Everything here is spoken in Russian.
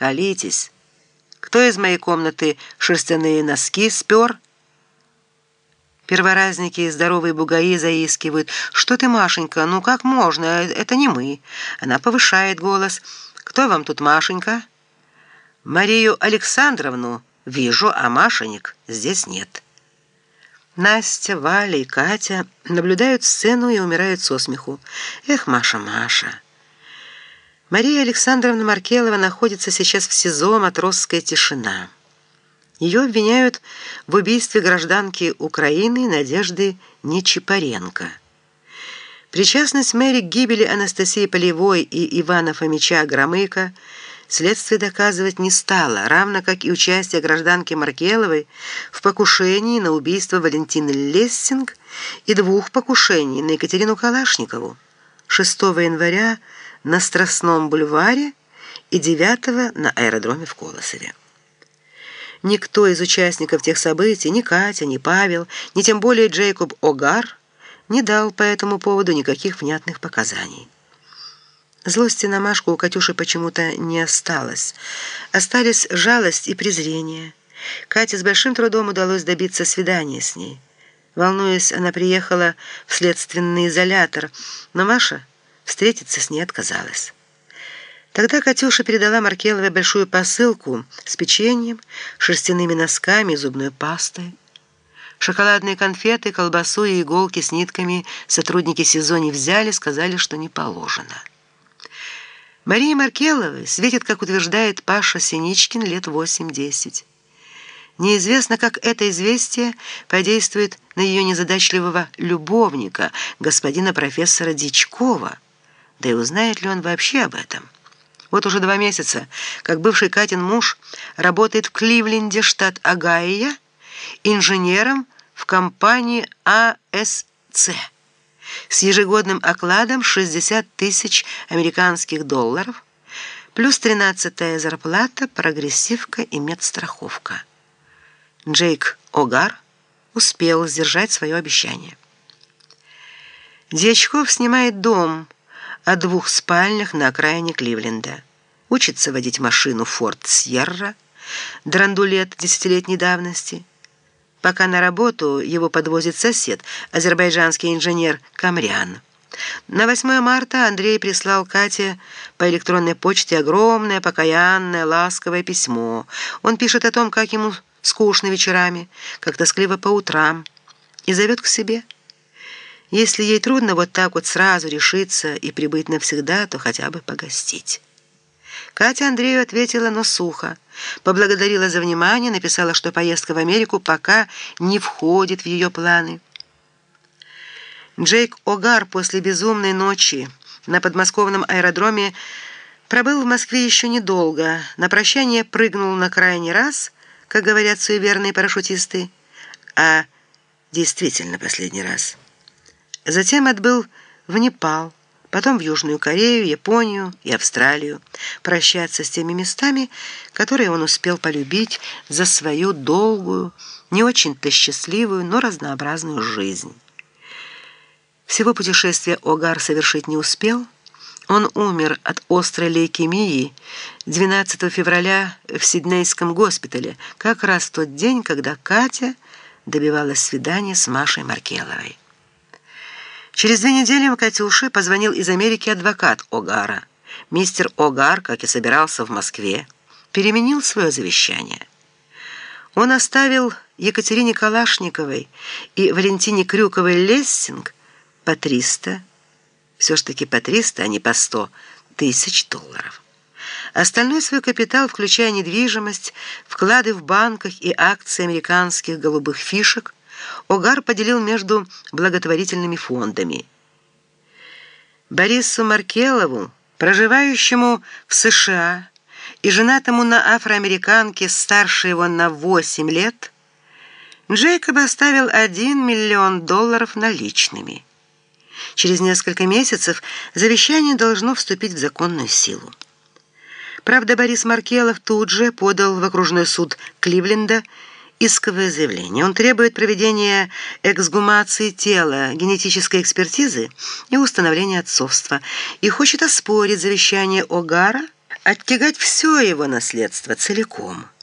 колитесь. Кто из моей комнаты шерстяные носки спер?» Перворазники и здоровые бугаи заискивают. «Что ты, Машенька? Ну как можно? Это не мы». Она повышает голос. «Кто вам тут Машенька?» «Марию Александровну вижу, а Машенек здесь нет». Настя, Валя и Катя наблюдают сцену и умирают со смеху. «Эх, Маша, Маша!» Мария Александровна Маркелова находится сейчас в СИЗО «Матросская тишина». Ее обвиняют в убийстве гражданки Украины Надежды Нечипаренко. Причастность Мэри к гибели Анастасии Полевой и Ивана Фомича Громыка следствие доказывать не стало, равно как и участие гражданки Маркеловой в покушении на убийство Валентины Лессинг и двух покушений на Екатерину Калашникову 6 января на Страстном бульваре и 9 на аэродроме в Колосове. Никто из участников тех событий, ни Катя, ни Павел, ни тем более Джейкоб Огар, не дал по этому поводу никаких внятных показаний. Злости на Машку у Катюши почему-то не осталось. Остались жалость и презрение. Кате с большим трудом удалось добиться свидания с ней. Волнуясь, она приехала в следственный изолятор, но Маша встретиться с ней отказалась. Тогда Катюша передала Маркеловой большую посылку с печеньем, шерстяными носками и зубной пастой. Шоколадные конфеты, колбасу и иголки с нитками сотрудники СИЗО не взяли, сказали, что не положено. Мария Маркеловой светит, как утверждает Паша Синичкин, лет 8-10. Неизвестно, как это известие подействует на ее незадачливого любовника, господина профессора Дичкова, да и узнает ли он вообще об этом. Вот уже два месяца, как бывший Катин муж работает в Кливленде, штат Огайо, инженером в компании АСЦ с ежегодным окладом 60 тысяч американских долларов плюс 13-я зарплата, прогрессивка и медстраховка. Джейк Огар успел сдержать свое обещание. Дьячков снимает дом о двух спальнях на окраине Кливленда. Учится водить машину «Форд Сьерра», драндулет десятилетней давности. Пока на работу его подвозит сосед, азербайджанский инженер Камрян. На 8 марта Андрей прислал Кате по электронной почте огромное, покаянное, ласковое письмо. Он пишет о том, как ему скучно вечерами, как тоскливо по утрам, и зовет к себе – если ей трудно вот так вот сразу решиться и прибыть навсегда, то хотя бы погостить. Катя Андрею ответила, но сухо. Поблагодарила за внимание, написала, что поездка в Америку пока не входит в ее планы. Джейк Огар после безумной ночи на подмосковном аэродроме пробыл в Москве еще недолго. На прощание прыгнул на крайний раз, как говорят суеверные парашютисты, а действительно последний раз. Затем отбыл в Непал, потом в Южную Корею, Японию и Австралию, прощаться с теми местами, которые он успел полюбить за свою долгую, не очень-то счастливую, но разнообразную жизнь. Всего путешествия Огар совершить не успел. Он умер от острой лейкемии 12 февраля в Сиднейском госпитале, как раз в тот день, когда Катя добивалась свидания с Машей Маркеловой. Через две недели Катюше позвонил из Америки адвокат Огара. Мистер Огар, как и собирался в Москве, переменил свое завещание. Он оставил Екатерине Калашниковой и Валентине Крюковой Лессинг по 300, все ж таки по 300, а не по 100 тысяч долларов. Остальной свой капитал, включая недвижимость, вклады в банках и акции американских голубых фишек – Огар поделил между благотворительными фондами. Борису Маркелову, проживающему в США и женатому на афроамериканке старше его на 8 лет, Джейкоб оставил 1 миллион долларов наличными. Через несколько месяцев завещание должно вступить в законную силу. Правда, Борис Маркелов тут же подал в окружной суд Кливленда исковое заявление. Он требует проведения эксгумации тела, генетической экспертизы и установления отцовства и хочет оспорить завещание Огара оттягать все его наследство целиком –